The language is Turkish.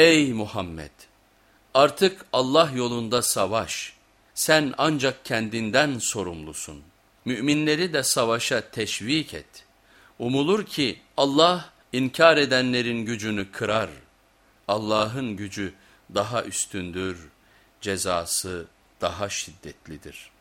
Ey Muhammed! Artık Allah yolunda savaş. Sen ancak kendinden sorumlusun. Müminleri de savaşa teşvik et. Umulur ki Allah inkar edenlerin gücünü kırar. Allah'ın gücü daha üstündür, cezası daha şiddetlidir.''